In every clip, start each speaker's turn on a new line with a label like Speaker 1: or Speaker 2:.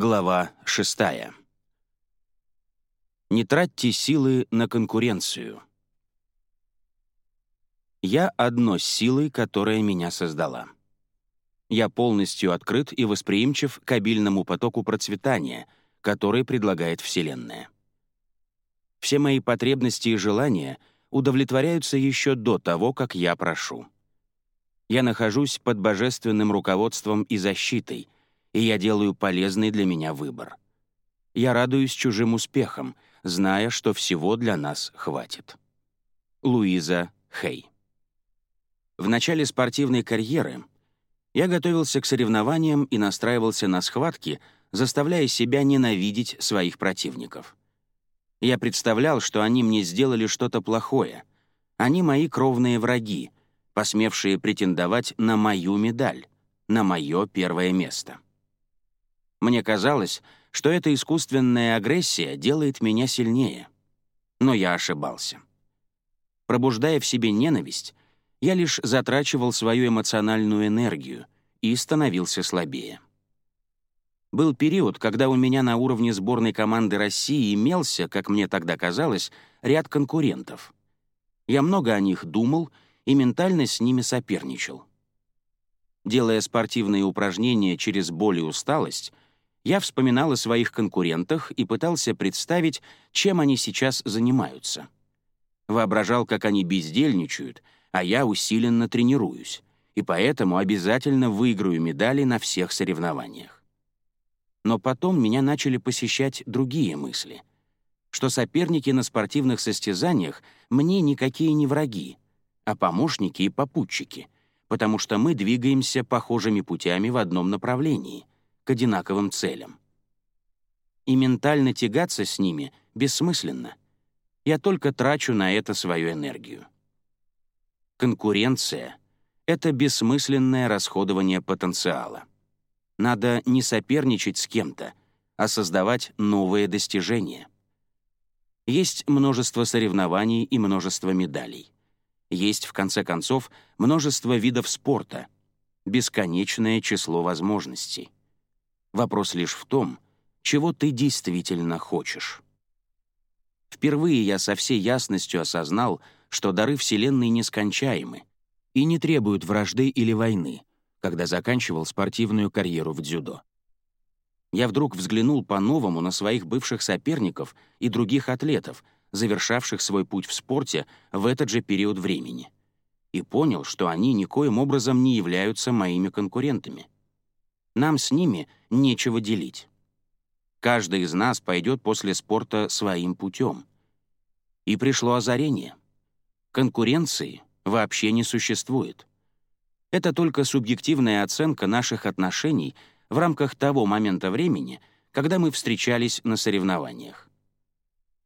Speaker 1: Глава 6. Не тратьте силы на конкуренцию. Я одно с силой, которая меня создала. Я полностью открыт и восприимчив к обильному потоку процветания, который предлагает Вселенная. Все мои потребности и желания удовлетворяются еще до того, как я прошу. Я нахожусь под божественным руководством и защитой — и я делаю полезный для меня выбор. Я радуюсь чужим успехам, зная, что всего для нас хватит. Луиза Хей. В начале спортивной карьеры я готовился к соревнованиям и настраивался на схватки, заставляя себя ненавидеть своих противников. Я представлял, что они мне сделали что-то плохое. Они мои кровные враги, посмевшие претендовать на мою медаль, на мое первое место. Мне казалось, что эта искусственная агрессия делает меня сильнее. Но я ошибался. Пробуждая в себе ненависть, я лишь затрачивал свою эмоциональную энергию и становился слабее. Был период, когда у меня на уровне сборной команды России имелся, как мне тогда казалось, ряд конкурентов. Я много о них думал и ментально с ними соперничал. Делая спортивные упражнения через боль и усталость, я вспоминал о своих конкурентах и пытался представить, чем они сейчас занимаются. Воображал, как они бездельничают, а я усиленно тренируюсь, и поэтому обязательно выиграю медали на всех соревнованиях. Но потом меня начали посещать другие мысли, что соперники на спортивных состязаниях мне никакие не враги, а помощники и попутчики, потому что мы двигаемся похожими путями в одном направлении — к одинаковым целям. И ментально тягаться с ними бессмысленно. Я только трачу на это свою энергию. Конкуренция — это бессмысленное расходование потенциала. Надо не соперничать с кем-то, а создавать новые достижения. Есть множество соревнований и множество медалей. Есть, в конце концов, множество видов спорта, бесконечное число возможностей. Вопрос лишь в том, чего ты действительно хочешь. Впервые я со всей ясностью осознал, что дары Вселенной нескончаемы и не требуют вражды или войны, когда заканчивал спортивную карьеру в дзюдо. Я вдруг взглянул по-новому на своих бывших соперников и других атлетов, завершавших свой путь в спорте в этот же период времени, и понял, что они никоим образом не являются моими конкурентами — нам с ними нечего делить. Каждый из нас пойдет после спорта своим путем. И пришло озарение. Конкуренции вообще не существует. Это только субъективная оценка наших отношений в рамках того момента времени, когда мы встречались на соревнованиях.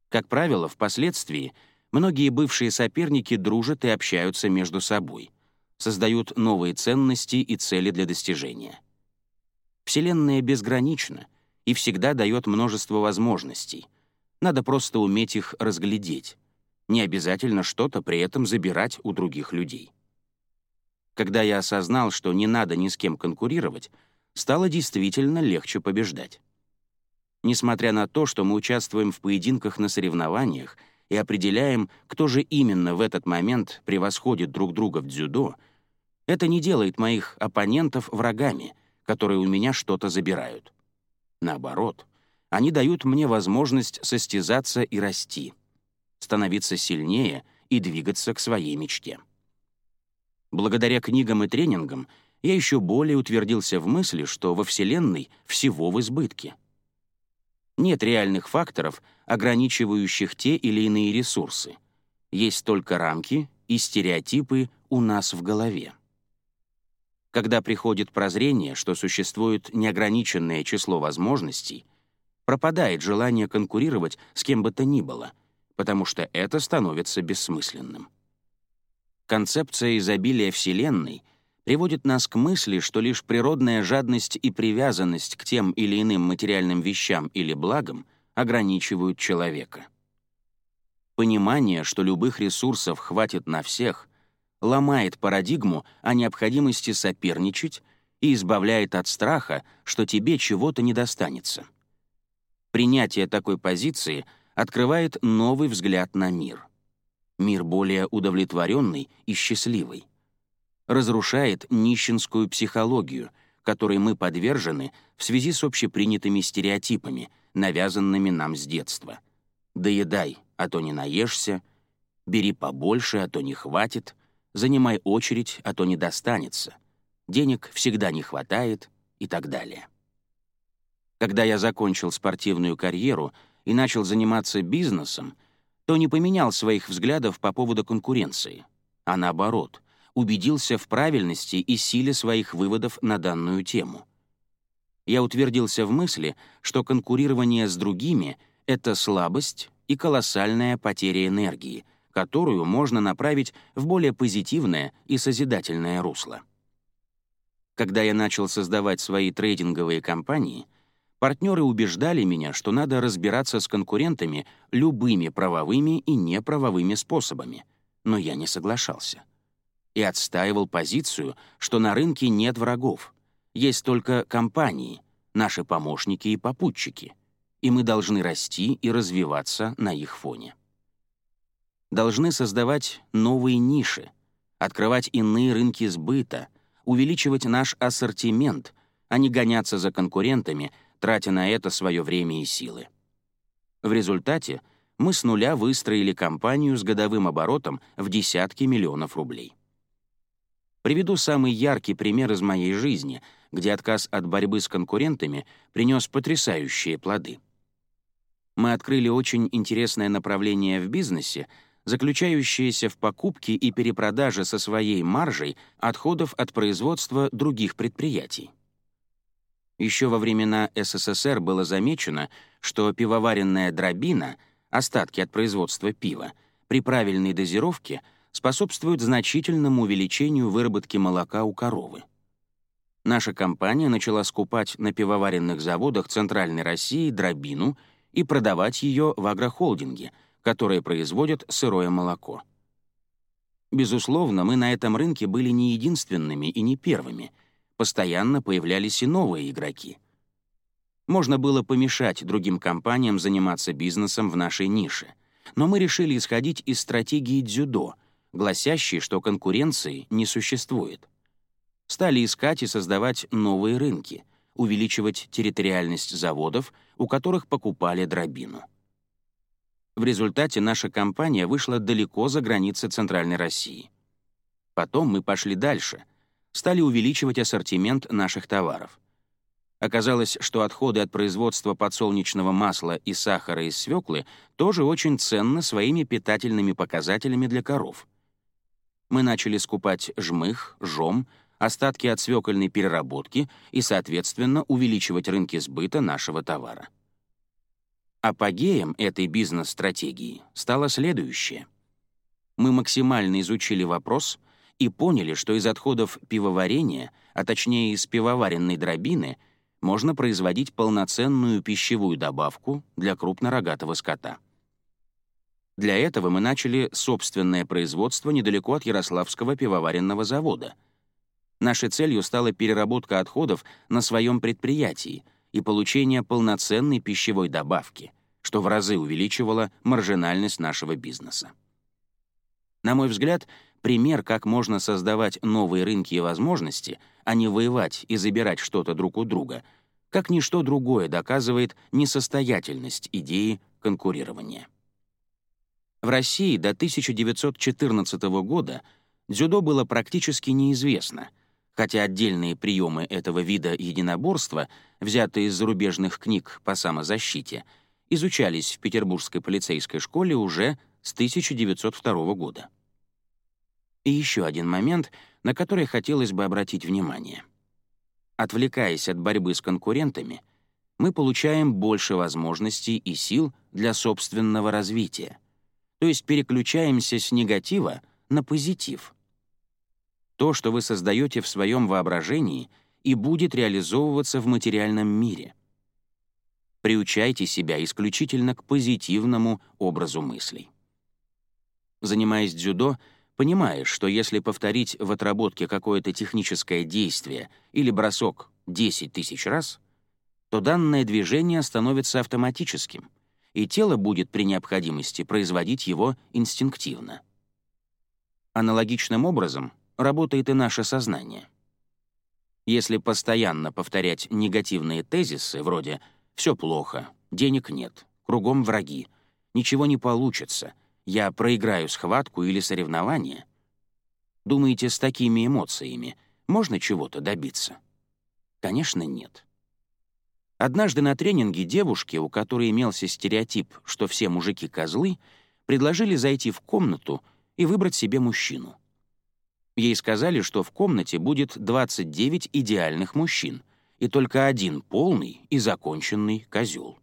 Speaker 1: Как правило, впоследствии многие бывшие соперники дружат и общаются между собой, создают новые ценности и цели для достижения. Вселенная безгранична и всегда дает множество возможностей. Надо просто уметь их разглядеть. Не обязательно что-то при этом забирать у других людей. Когда я осознал, что не надо ни с кем конкурировать, стало действительно легче побеждать. Несмотря на то, что мы участвуем в поединках на соревнованиях и определяем, кто же именно в этот момент превосходит друг друга в дзюдо, это не делает моих оппонентов врагами — которые у меня что-то забирают. Наоборот, они дают мне возможность состязаться и расти, становиться сильнее и двигаться к своей мечте. Благодаря книгам и тренингам я еще более утвердился в мысли, что во Вселенной всего в избытке. Нет реальных факторов, ограничивающих те или иные ресурсы. Есть только рамки и стереотипы у нас в голове. Когда приходит прозрение, что существует неограниченное число возможностей, пропадает желание конкурировать с кем бы то ни было, потому что это становится бессмысленным. Концепция изобилия Вселенной приводит нас к мысли, что лишь природная жадность и привязанность к тем или иным материальным вещам или благам ограничивают человека. Понимание, что любых ресурсов хватит на всех, ломает парадигму о необходимости соперничать и избавляет от страха, что тебе чего-то не достанется. Принятие такой позиции открывает новый взгляд на мир. Мир более удовлетворенный и счастливый. Разрушает нищенскую психологию, которой мы подвержены в связи с общепринятыми стереотипами, навязанными нам с детства. «Доедай, а то не наешься», «бери побольше, а то не хватит», «занимай очередь, а то не достанется», «денег всегда не хватает» и так далее. Когда я закончил спортивную карьеру и начал заниматься бизнесом, то не поменял своих взглядов по поводу конкуренции, а наоборот, убедился в правильности и силе своих выводов на данную тему. Я утвердился в мысли, что конкурирование с другими — это слабость и колоссальная потеря энергии, которую можно направить в более позитивное и созидательное русло. Когда я начал создавать свои трейдинговые компании — Партнеры убеждали меня, что надо разбираться с конкурентами любыми правовыми и неправовыми способами, но я не соглашался. И отстаивал позицию, что на рынке нет врагов, есть только компании, наши помощники и попутчики, и мы должны расти и развиваться на их фоне. Должны создавать новые ниши, открывать иные рынки сбыта, увеличивать наш ассортимент, а не гоняться за конкурентами, тратя на это свое время и силы. В результате мы с нуля выстроили компанию с годовым оборотом в десятки миллионов рублей. Приведу самый яркий пример из моей жизни, где отказ от борьбы с конкурентами принес потрясающие плоды. Мы открыли очень интересное направление в бизнесе, заключающееся в покупке и перепродаже со своей маржей отходов от производства других предприятий. Еще во времена СССР было замечено, что пивоваренная дробина, остатки от производства пива, при правильной дозировке способствуют значительному увеличению выработки молока у коровы. Наша компания начала скупать на пивоваренных заводах Центральной России дробину и продавать ее в агрохолдинге, которые производят сырое молоко. Безусловно, мы на этом рынке были не единственными и не первыми — постоянно появлялись и новые игроки. Можно было помешать другим компаниям заниматься бизнесом в нашей нише, но мы решили исходить из стратегии дзюдо, гласящей, что конкуренции не существует. Стали искать и создавать новые рынки, увеличивать территориальность заводов, у которых покупали дробину. В результате наша компания вышла далеко за границы Центральной России. Потом мы пошли дальше — стали увеличивать ассортимент наших товаров. Оказалось, что отходы от производства подсолнечного масла и сахара из свеклы тоже очень ценны своими питательными показателями для коров. Мы начали скупать жмых, жом, остатки от свекольной переработки и, соответственно, увеличивать рынки сбыта нашего товара. Апогеем этой бизнес-стратегии стало следующее. Мы максимально изучили вопрос — и поняли, что из отходов пивоварения, а точнее из пивоваренной дробины, можно производить полноценную пищевую добавку для крупнорогатого скота. Для этого мы начали собственное производство недалеко от Ярославского пивоваренного завода. Нашей целью стала переработка отходов на своем предприятии и получение полноценной пищевой добавки, что в разы увеличивало маржинальность нашего бизнеса. На мой взгляд, пример, как можно создавать новые рынки и возможности, а не воевать и забирать что-то друг у друга, как ничто другое доказывает несостоятельность идеи конкурирования. В России до 1914 года дзюдо было практически неизвестно, хотя отдельные приемы этого вида единоборства, взятые из зарубежных книг по самозащите, изучались в Петербургской полицейской школе уже с 1902 года. И еще один момент, на который хотелось бы обратить внимание. Отвлекаясь от борьбы с конкурентами, мы получаем больше возможностей и сил для собственного развития, то есть переключаемся с негатива на позитив. То, что вы создаете в своем воображении, и будет реализовываться в материальном мире. Приучайте себя исключительно к позитивному образу мыслей. Занимаясь дзюдо, понимаешь, что если повторить в отработке какое-то техническое действие или бросок 10 тысяч раз, то данное движение становится автоматическим, и тело будет при необходимости производить его инстинктивно. Аналогичным образом работает и наше сознание. Если постоянно повторять негативные тезисы вроде «все плохо», «денег нет», «кругом враги», «ничего не получится», «я проиграю схватку или соревнование», думаете, с такими эмоциями можно чего-то добиться? Конечно, нет. Однажды на тренинге девушке, у которой имелся стереотип, что все мужики — козлы, предложили зайти в комнату и выбрать себе мужчину. Ей сказали, что в комнате будет 29 идеальных мужчин и только один полный и законченный козел.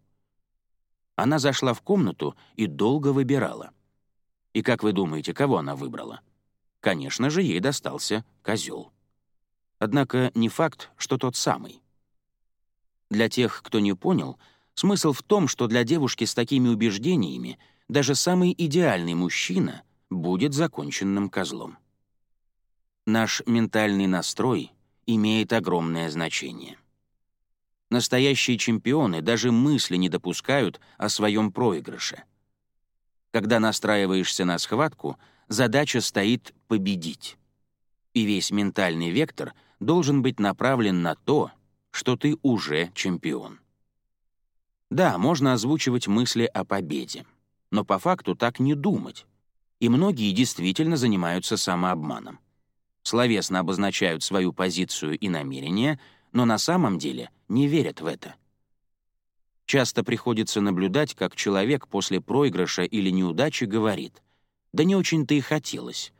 Speaker 1: Она зашла в комнату и долго выбирала. И как вы думаете, кого она выбрала? Конечно же, ей достался козел. Однако не факт, что тот самый. Для тех, кто не понял, смысл в том, что для девушки с такими убеждениями даже самый идеальный мужчина будет законченным козлом. Наш ментальный настрой имеет огромное значение. Настоящие чемпионы даже мысли не допускают о своем проигрыше. Когда настраиваешься на схватку, задача стоит победить. И весь ментальный вектор должен быть направлен на то, что ты уже чемпион. Да, можно озвучивать мысли о победе, но по факту так не думать. И многие действительно занимаются самообманом словесно обозначают свою позицию и намерения, но на самом деле не верят в это. Часто приходится наблюдать, как человек после проигрыша или неудачи говорит «да не очень-то и хотелось»,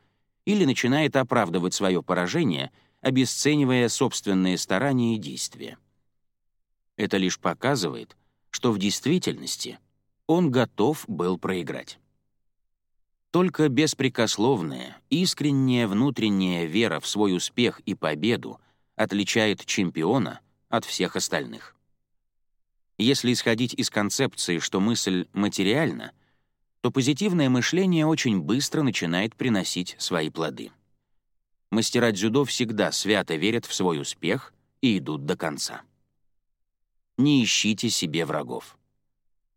Speaker 1: или начинает оправдывать свое поражение, обесценивая собственные старания и действия. Это лишь показывает, что в действительности он готов был проиграть. Только беспрекословная, искренняя внутренняя вера в свой успех и победу отличает чемпиона от всех остальных. Если исходить из концепции, что мысль материальна, то позитивное мышление очень быстро начинает приносить свои плоды. Мастера дзюдо всегда свято верят в свой успех и идут до конца. Не ищите себе врагов.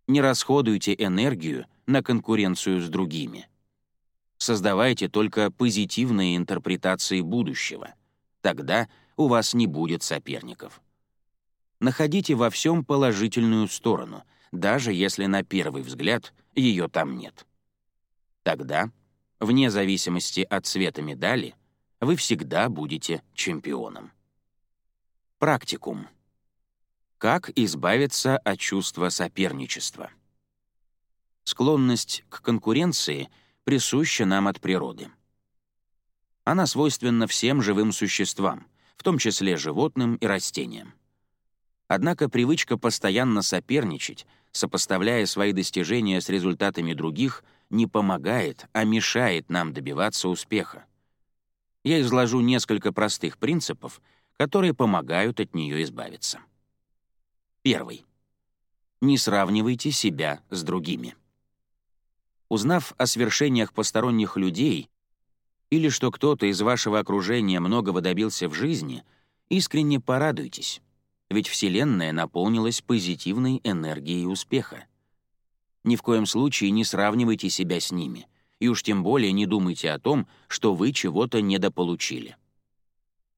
Speaker 1: Не расходуйте энергию на конкуренцию с другими — Создавайте только позитивные интерпретации будущего. Тогда у вас не будет соперников. Находите во всем положительную сторону, даже если на первый взгляд ее там нет. Тогда, вне зависимости от цвета медали, вы всегда будете чемпионом. Практикум. Как избавиться от чувства соперничества? Склонность к конкуренции — присуща нам от природы. Она свойственна всем живым существам, в том числе животным и растениям. Однако привычка постоянно соперничать, сопоставляя свои достижения с результатами других, не помогает, а мешает нам добиваться успеха. Я изложу несколько простых принципов, которые помогают от нее избавиться. Первый. Не сравнивайте себя с другими. Узнав о свершениях посторонних людей или что кто-то из вашего окружения многого добился в жизни, искренне порадуйтесь, ведь Вселенная наполнилась позитивной энергией успеха. Ни в коем случае не сравнивайте себя с ними, и уж тем более не думайте о том, что вы чего-то недополучили.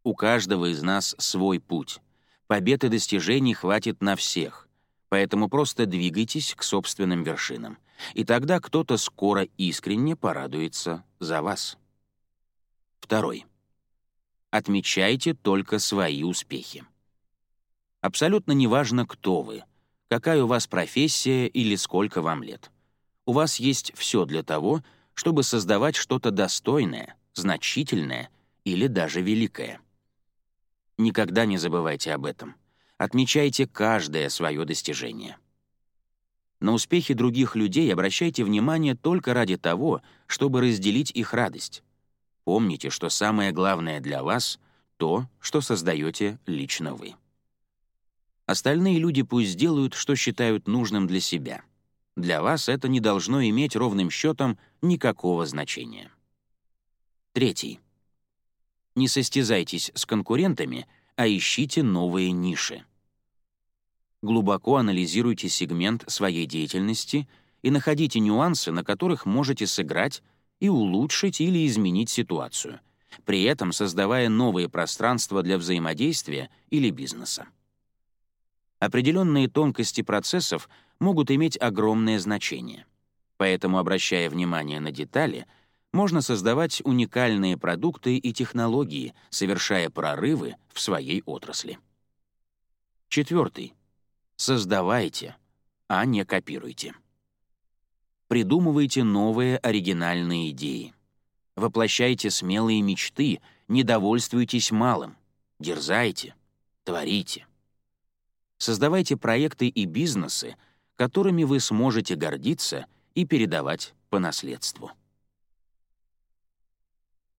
Speaker 1: У каждого из нас свой путь. Побед и достижений хватит на всех, поэтому просто двигайтесь к собственным вершинам и тогда кто-то скоро искренне порадуется за вас. Второй. Отмечайте только свои успехи. Абсолютно неважно, кто вы, какая у вас профессия или сколько вам лет. У вас есть все для того, чтобы создавать что-то достойное, значительное или даже великое. Никогда не забывайте об этом. Отмечайте каждое свое достижение. На успехи других людей обращайте внимание только ради того, чтобы разделить их радость. Помните, что самое главное для вас — то, что создаете лично вы. Остальные люди пусть сделают, что считают нужным для себя. Для вас это не должно иметь ровным счетом никакого значения. Третий. Не состязайтесь с конкурентами, а ищите новые ниши. Глубоко анализируйте сегмент своей деятельности и находите нюансы, на которых можете сыграть и улучшить или изменить ситуацию, при этом создавая новые пространства для взаимодействия или бизнеса. Определенные тонкости процессов могут иметь огромное значение. Поэтому, обращая внимание на детали, можно создавать уникальные продукты и технологии, совершая прорывы в своей отрасли. Четвертый. Создавайте, а не копируйте. Придумывайте новые оригинальные идеи. Воплощайте смелые мечты, не довольствуйтесь малым. Дерзайте, творите. Создавайте проекты и бизнесы, которыми вы сможете гордиться и передавать по наследству.